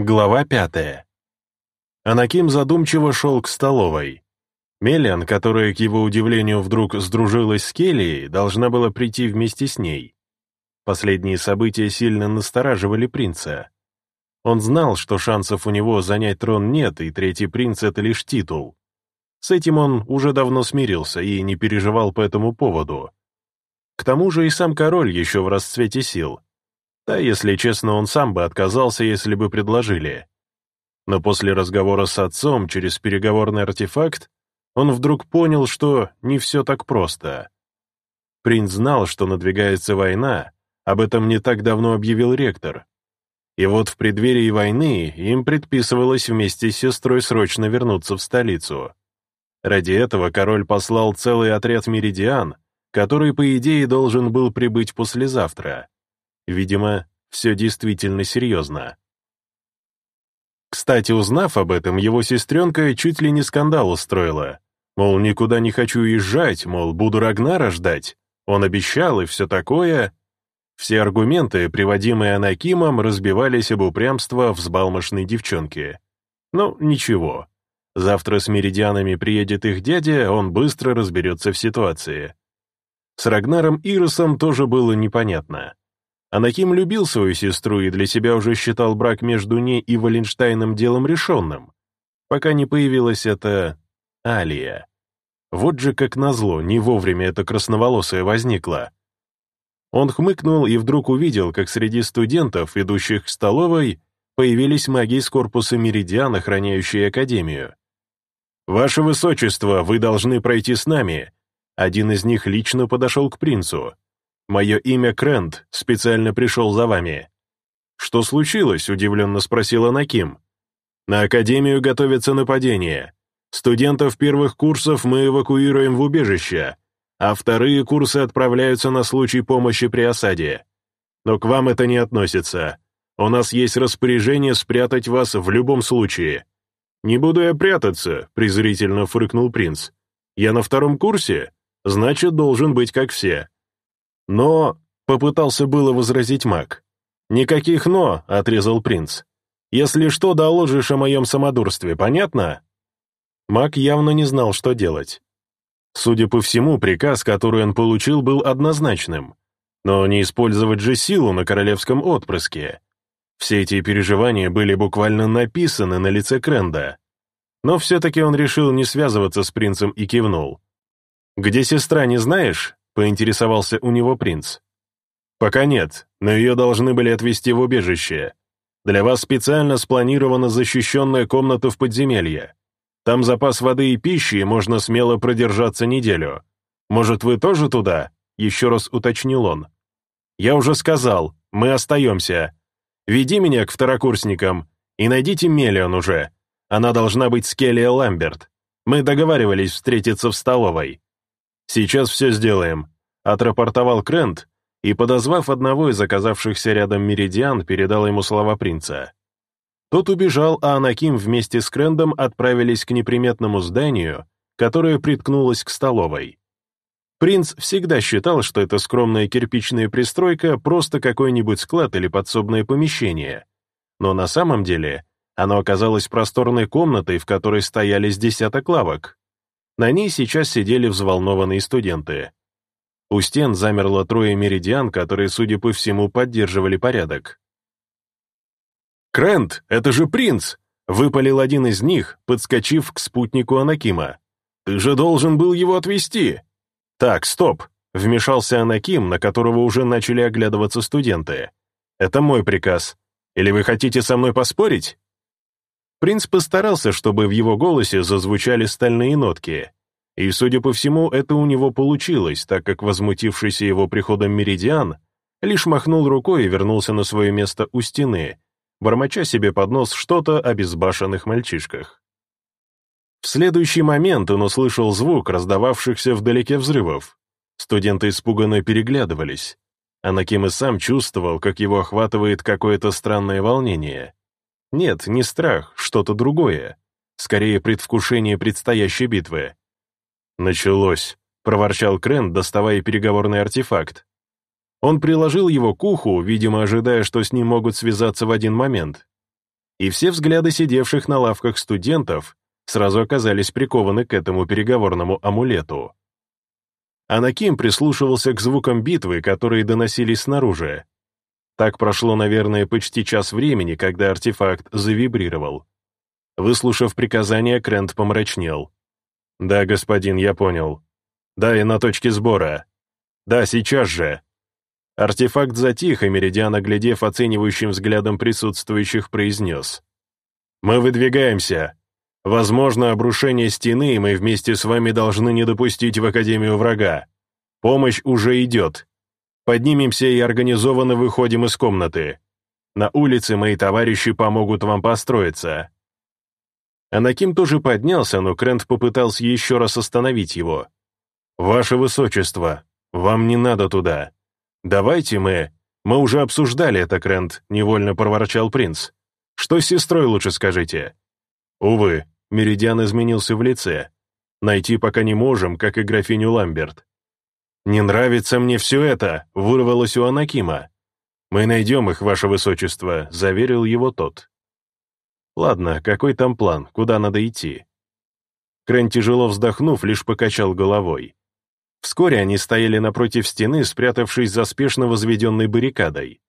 Глава пятая. Анаким задумчиво шел к столовой. Мелиан, которая, к его удивлению, вдруг сдружилась с Келлией, должна была прийти вместе с ней. Последние события сильно настораживали принца. Он знал, что шансов у него занять трон нет, и третий принц — это лишь титул. С этим он уже давно смирился и не переживал по этому поводу. К тому же и сам король еще в расцвете сил — да, если честно, он сам бы отказался, если бы предложили. Но после разговора с отцом через переговорный артефакт он вдруг понял, что не все так просто. Принц знал, что надвигается война, об этом не так давно объявил ректор. И вот в преддверии войны им предписывалось вместе с сестрой срочно вернуться в столицу. Ради этого король послал целый отряд меридиан, который, по идее, должен был прибыть послезавтра. Видимо, все действительно серьезно. Кстати, узнав об этом, его сестренка чуть ли не скандал устроила. Мол, никуда не хочу уезжать, мол, буду Рагнара ждать. Он обещал и все такое. Все аргументы, приводимые Анакимом, разбивались об упрямство взбалмошной девчонки. Ну, ничего. Завтра с меридианами приедет их дядя, он быстро разберется в ситуации. С Рагнаром Иросом тоже было непонятно. Анаким любил свою сестру и для себя уже считал брак между ней и Валенштейном делом решенным, пока не появилась эта Алия. Вот же как назло, не вовремя эта красноволосая возникла. Он хмыкнул и вдруг увидел, как среди студентов, идущих к столовой, появились маги из корпуса Меридиан, охраняющие Академию. «Ваше Высочество, вы должны пройти с нами». Один из них лично подошел к принцу. Мое имя Крент, специально пришел за вами». «Что случилось?» — удивленно спросила Наким. «На Академию готовится нападение. Студентов первых курсов мы эвакуируем в убежище, а вторые курсы отправляются на случай помощи при осаде. Но к вам это не относится. У нас есть распоряжение спрятать вас в любом случае». «Не буду я прятаться», — презрительно фыркнул принц. «Я на втором курсе? Значит, должен быть как все. «Но...» — попытался было возразить маг. «Никаких «но», — отрезал принц. «Если что, доложишь о моем самодурстве, понятно?» Маг явно не знал, что делать. Судя по всему, приказ, который он получил, был однозначным. Но не использовать же силу на королевском отпрыске. Все эти переживания были буквально написаны на лице Кренда. Но все-таки он решил не связываться с принцем и кивнул. «Где сестра, не знаешь?» Поинтересовался у него принц. «Пока нет, но ее должны были отвезти в убежище. Для вас специально спланирована защищенная комната в подземелье. Там запас воды и пищи, можно смело продержаться неделю. Может, вы тоже туда?» — еще раз уточнил он. «Я уже сказал, мы остаемся. Веди меня к второкурсникам и найдите Мелион уже. Она должна быть с Келли Ламберт. Мы договаривались встретиться в столовой. «Сейчас все сделаем», — отрапортовал Крент и, подозвав одного из оказавшихся рядом меридиан, передал ему слова принца. Тот убежал, а Анаким вместе с Крендом отправились к неприметному зданию, которое приткнулось к столовой. Принц всегда считал, что эта скромная кирпичная пристройка просто какой-нибудь склад или подсобное помещение. Но на самом деле оно оказалось просторной комнатой, в которой стояли с десяток лавок. На ней сейчас сидели взволнованные студенты. У стен замерло трое меридиан, которые, судя по всему, поддерживали порядок. «Крент, это же принц!» — выпалил один из них, подскочив к спутнику Анакима. «Ты же должен был его отвезти!» «Так, стоп!» — вмешался Анаким, на которого уже начали оглядываться студенты. «Это мой приказ. Или вы хотите со мной поспорить?» Принц постарался, чтобы в его голосе зазвучали стальные нотки. И, судя по всему, это у него получилось, так как возмутившийся его приходом Меридиан лишь махнул рукой и вернулся на свое место у стены, бормоча себе под нос что-то о безбашенных мальчишках. В следующий момент он услышал звук раздававшихся вдалеке взрывов. Студенты испуганно переглядывались. Анаким и сам чувствовал, как его охватывает какое-то странное волнение. Нет, не страх, что-то другое. Скорее, предвкушение предстоящей битвы. «Началось», — проворчал Крен, доставая переговорный артефакт. Он приложил его к уху, видимо, ожидая, что с ним могут связаться в один момент. и все взгляды сидевших на лавках студентов сразу оказались прикованы к этому переговорному амулету. Анаким прислушивался к звукам битвы, которые доносились снаружи. Так прошло, наверное, почти час времени, когда артефакт завибрировал. Выслушав приказание, Крент помрачнел. «Да, господин, я понял. Да, и на точке сбора. Да, сейчас же». Артефакт затих, и Меридиан, оглядев оценивающим взглядом присутствующих, произнес. «Мы выдвигаемся. Возможно, обрушение стены, и мы вместе с вами должны не допустить в Академию врага. Помощь уже идет. Поднимемся и организованно выходим из комнаты. На улице мои товарищи помогут вам построиться». Анаким тоже поднялся, но Крент попытался еще раз остановить его. «Ваше Высочество, вам не надо туда. Давайте мы...» «Мы уже обсуждали это, Крент», — невольно проворчал принц. «Что с сестрой лучше скажите?» «Увы, Меридиан изменился в лице. Найти пока не можем, как и графиню Ламберт». «Не нравится мне все это», — вырвалось у Анакима. «Мы найдем их, ваше высочество», — заверил его тот. «Ладно, какой там план, куда надо идти?» Крен, тяжело вздохнув, лишь покачал головой. Вскоре они стояли напротив стены, спрятавшись за спешно возведенной баррикадой.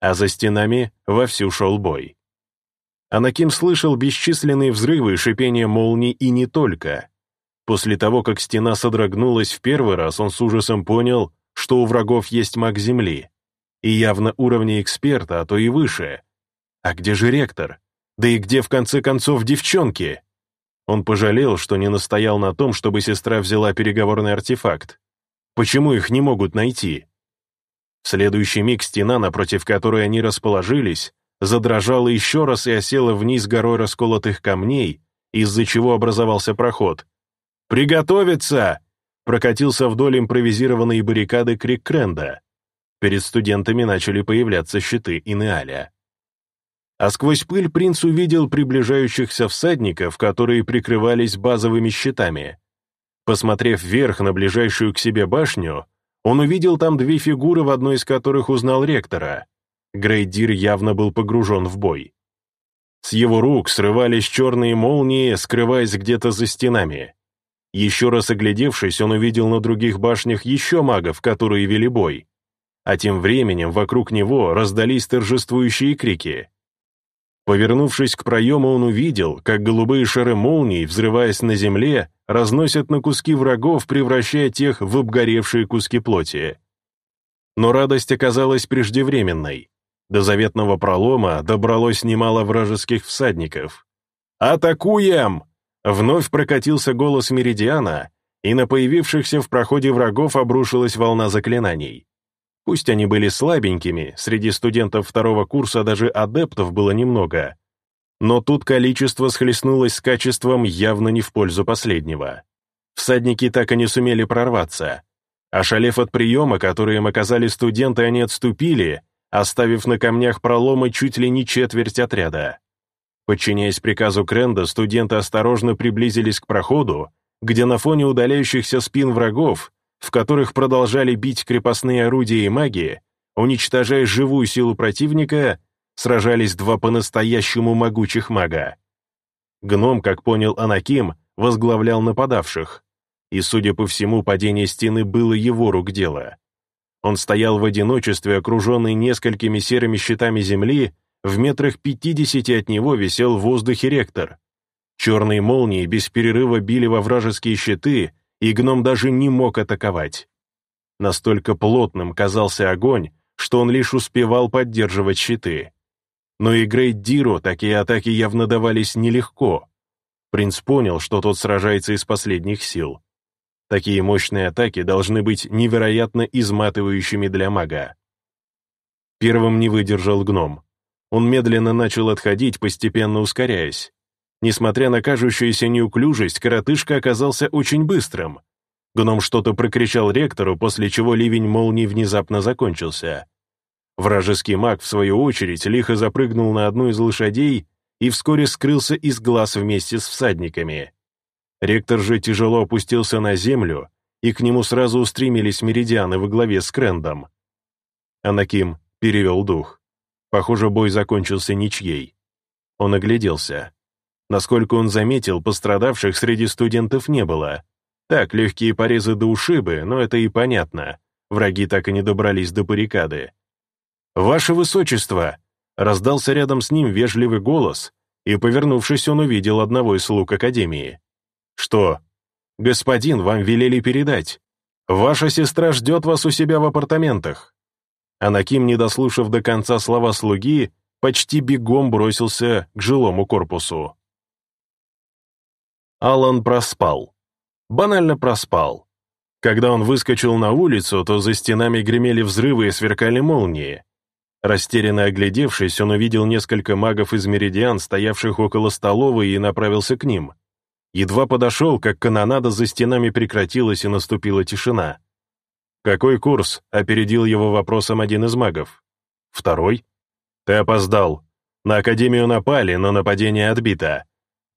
А за стенами вовсю шел бой. Анаким слышал бесчисленные взрывы шипение молний и не только. После того, как стена содрогнулась в первый раз, он с ужасом понял, что у врагов есть маг Земли. И явно уровня эксперта, а то и выше. А где же ректор? Да и где, в конце концов, девчонки? Он пожалел, что не настоял на том, чтобы сестра взяла переговорный артефакт. Почему их не могут найти? В следующий миг стена, напротив которой они расположились, задрожала еще раз и осела вниз горой расколотых камней, из-за чего образовался проход. «Приготовиться!» — прокатился вдоль импровизированной баррикады крик Кренда. Перед студентами начали появляться щиты Инеаля. А сквозь пыль принц увидел приближающихся всадников, которые прикрывались базовыми щитами. Посмотрев вверх на ближайшую к себе башню, он увидел там две фигуры, в одной из которых узнал ректора. Грейдир явно был погружен в бой. С его рук срывались черные молнии, скрываясь где-то за стенами. Еще раз оглядевшись, он увидел на других башнях еще магов, которые вели бой. А тем временем вокруг него раздались торжествующие крики. Повернувшись к проему, он увидел, как голубые шары молний, взрываясь на земле, разносят на куски врагов, превращая тех в обгоревшие куски плоти. Но радость оказалась преждевременной. До заветного пролома добралось немало вражеских всадников. «Атакуем!» Вновь прокатился голос Меридиана, и на появившихся в проходе врагов обрушилась волна заклинаний. Пусть они были слабенькими, среди студентов второго курса даже адептов было немного, но тут количество схлестнулось с качеством явно не в пользу последнего. Всадники так и не сумели прорваться. Ошалев от приема, который оказали студенты, они отступили, оставив на камнях проломы чуть ли не четверть отряда. Подчиняясь приказу Кренда, студенты осторожно приблизились к проходу, где на фоне удаляющихся спин врагов, в которых продолжали бить крепостные орудия и магии, уничтожая живую силу противника, сражались два по-настоящему могучих мага. Гном, как понял Анаким, возглавлял нападавших, и, судя по всему, падение стены было его рук дело. Он стоял в одиночестве, окруженный несколькими серыми щитами земли, в метрах пятидесяти от него висел в воздухе ректор. Черные молнии без перерыва били во вражеские щиты, и гном даже не мог атаковать. Настолько плотным казался огонь, что он лишь успевал поддерживать щиты. Но и Грейт Диро такие атаки явно давались нелегко. Принц понял, что тот сражается из последних сил. Такие мощные атаки должны быть невероятно изматывающими для мага. Первым не выдержал гном. Он медленно начал отходить, постепенно ускоряясь. Несмотря на кажущуюся неуклюжесть, коротышка оказался очень быстрым. Гном что-то прокричал ректору, после чего ливень молний внезапно закончился. Вражеский маг, в свою очередь, лихо запрыгнул на одну из лошадей и вскоре скрылся из глаз вместе с всадниками. Ректор же тяжело опустился на землю, и к нему сразу устремились меридианы во главе с Крендом. Анаким перевел дух. Похоже, бой закончился ничьей. Он огляделся. Насколько он заметил, пострадавших среди студентов не было. Так, легкие порезы до ушибы, но это и понятно. Враги так и не добрались до баррикады. «Ваше Высочество!» — раздался рядом с ним вежливый голос, и, повернувшись, он увидел одного из слуг Академии. «Что?» «Господин, вам велели передать. Ваша сестра ждет вас у себя в апартаментах». Анаким, не дослушав до конца слова слуги, почти бегом бросился к жилому корпусу. Алан проспал. Банально проспал. Когда он выскочил на улицу, то за стенами гремели взрывы и сверкали молнии. Растерянно оглядевшись, он увидел несколько магов из Меридиан, стоявших около столовой, и направился к ним. Едва подошел, как канонада за стенами прекратилась и наступила тишина. «Какой курс?» — опередил его вопросом один из магов. «Второй?» «Ты опоздал. На Академию напали, но нападение отбито.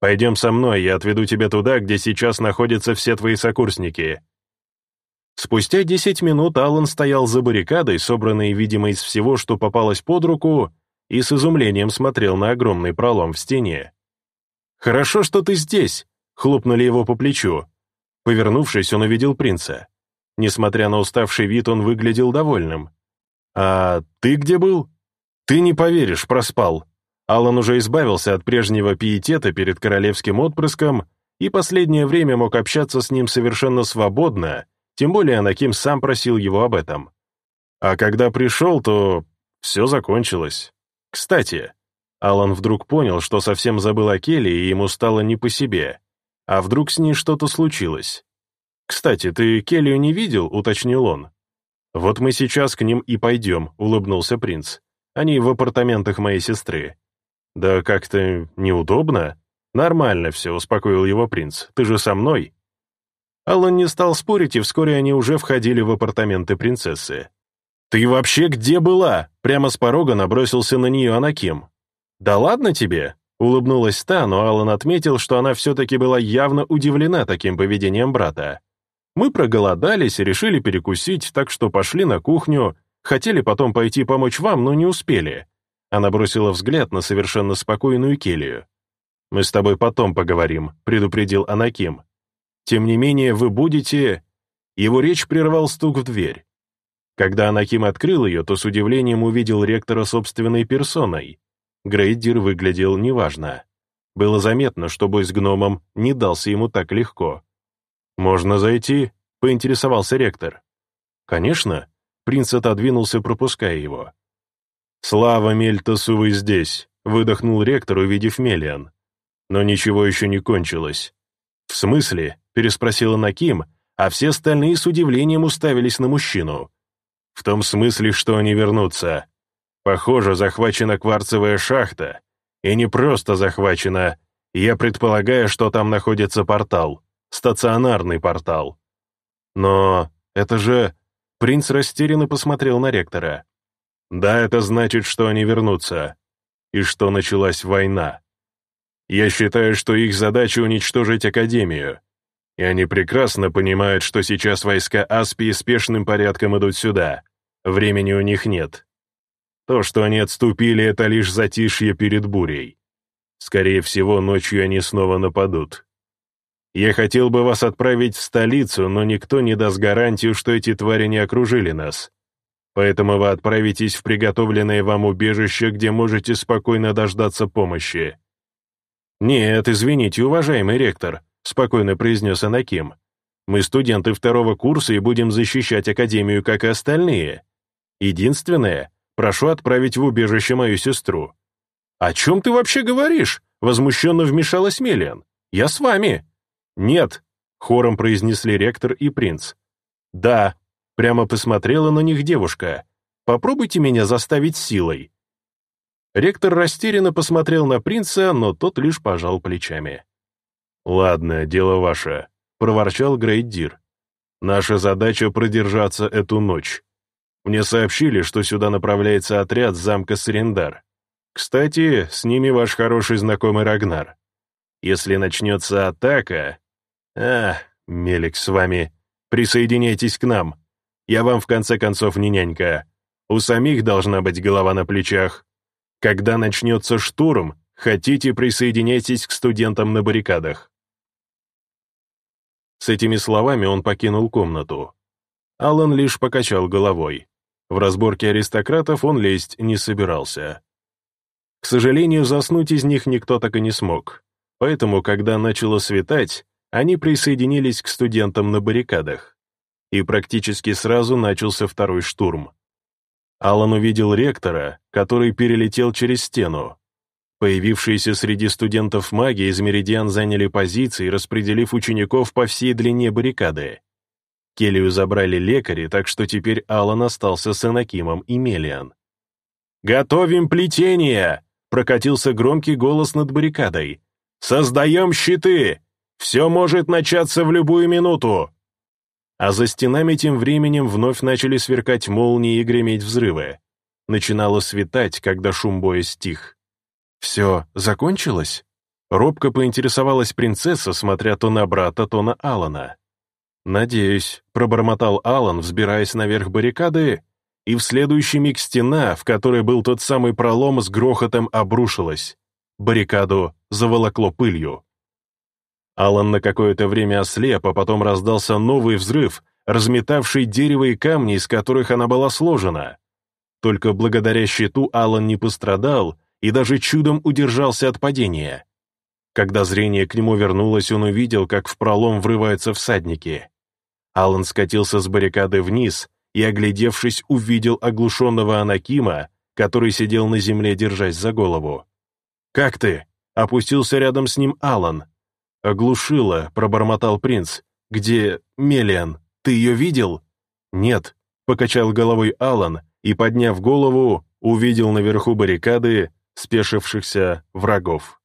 Пойдем со мной, я отведу тебя туда, где сейчас находятся все твои сокурсники». Спустя десять минут Аллан стоял за баррикадой, собранной, видимо, из всего, что попалось под руку, и с изумлением смотрел на огромный пролом в стене. «Хорошо, что ты здесь!» — хлопнули его по плечу. Повернувшись, он увидел принца. Несмотря на уставший вид, он выглядел довольным. «А ты где был?» «Ты не поверишь, проспал», Алан уже избавился от прежнего пиетета перед королевским отпрыском и последнее время мог общаться с ним совершенно свободно, тем более Анаким сам просил его об этом. А когда пришел, то все закончилось. Кстати, Алан вдруг понял, что совсем забыл о Келли, и ему стало не по себе. А вдруг с ней что-то случилось? «Кстати, ты Келлию не видел?» — уточнил он. «Вот мы сейчас к ним и пойдем», — улыбнулся принц. «Они в апартаментах моей сестры. «Да как-то неудобно». «Нормально все», — успокоил его принц. «Ты же со мной». Аллан не стал спорить, и вскоре они уже входили в апартаменты принцессы. «Ты вообще где была?» Прямо с порога набросился на нее Анаким. «Да ладно тебе?» — улыбнулась та, но Аллан отметил, что она все-таки была явно удивлена таким поведением брата. «Мы проголодались и решили перекусить, так что пошли на кухню, хотели потом пойти помочь вам, но не успели. Она бросила взгляд на совершенно спокойную Келию. «Мы с тобой потом поговорим», — предупредил Анаким. «Тем не менее, вы будете...» Его речь прервал стук в дверь. Когда Анаким открыл ее, то с удивлением увидел ректора собственной персоной. Грейдир выглядел неважно. Было заметно, что бой с гномом не дался ему так легко. «Можно зайти?» — поинтересовался ректор. «Конечно». Принц отодвинулся, пропуская его. «Слава Мельтасу, вы здесь!» — выдохнул ректор, увидев Мелиан. Но ничего еще не кончилось. «В смысле?» — переспросила Наким, а все остальные с удивлением уставились на мужчину. «В том смысле, что они вернутся. Похоже, захвачена кварцевая шахта. И не просто захвачена. Я предполагаю, что там находится портал. Стационарный портал. Но это же...» Принц растерянно посмотрел на ректора. Да, это значит, что они вернутся, и что началась война. Я считаю, что их задача уничтожить Академию, и они прекрасно понимают, что сейчас войска Аспии спешным порядком идут сюда. Времени у них нет. То, что они отступили, это лишь затишье перед бурей. Скорее всего, ночью они снова нападут. Я хотел бы вас отправить в столицу, но никто не даст гарантию, что эти твари не окружили нас. Поэтому вы отправитесь в приготовленное вам убежище, где можете спокойно дождаться помощи». «Нет, извините, уважаемый ректор», — спокойно произнес Анаким. «Мы студенты второго курса и будем защищать Академию, как и остальные. Единственное, прошу отправить в убежище мою сестру». «О чем ты вообще говоришь?» — возмущенно вмешалась Мелиан. «Я с вами». «Нет», — хором произнесли ректор и принц. «Да», Прямо посмотрела на них девушка. «Попробуйте меня заставить силой». Ректор растерянно посмотрел на принца, но тот лишь пожал плечами. «Ладно, дело ваше», — проворчал Грейдир. «Наша задача — продержаться эту ночь. Мне сообщили, что сюда направляется отряд замка Сарендар. Кстати, с ними ваш хороший знакомый Рагнар. Если начнется атака... А, Мелик с вами, присоединяйтесь к нам. Я вам в конце концов не нянька. У самих должна быть голова на плечах. Когда начнется штурм, Хотите, присоединяйтесь к студентам на баррикадах». С этими словами он покинул комнату. Алан лишь покачал головой. В разборке аристократов он лезть не собирался. К сожалению, заснуть из них никто так и не смог. Поэтому, когда начало светать, они присоединились к студентам на баррикадах. И практически сразу начался второй штурм. Алан увидел ректора, который перелетел через стену. Появившиеся среди студентов маги из Меридиан заняли позиции, распределив учеников по всей длине баррикады. Келию забрали лекари, так что теперь Алан остался с Энакимом и Мелиан. «Готовим плетение!» — прокатился громкий голос над баррикадой. «Создаем щиты! Все может начаться в любую минуту!» А за стенами тем временем вновь начали сверкать молнии и греметь взрывы. Начинало светать, когда шум боя стих. «Все закончилось?» Робко поинтересовалась принцесса, смотря то на брата, то на Алана. «Надеюсь», — пробормотал Алан, взбираясь наверх баррикады, и в следующий миг стена, в которой был тот самый пролом, с грохотом обрушилась. Баррикаду заволокло пылью. Алан на какое-то время ослеп, а потом раздался новый взрыв, разметавший дерево и камни, из которых она была сложена. Только благодаря щиту Алан не пострадал и даже чудом удержался от падения. Когда зрение к нему вернулось, он увидел, как в пролом врываются всадники. Алан скатился с баррикады вниз и, оглядевшись, увидел оглушенного Анакима, который сидел на земле, держась за голову. «Как ты?» — опустился рядом с ним Алан. «Оглушила», — пробормотал принц. «Где Мелиан? Ты ее видел?» «Нет», — покачал головой Алан и, подняв голову, увидел наверху баррикады спешившихся врагов.